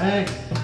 Thanks.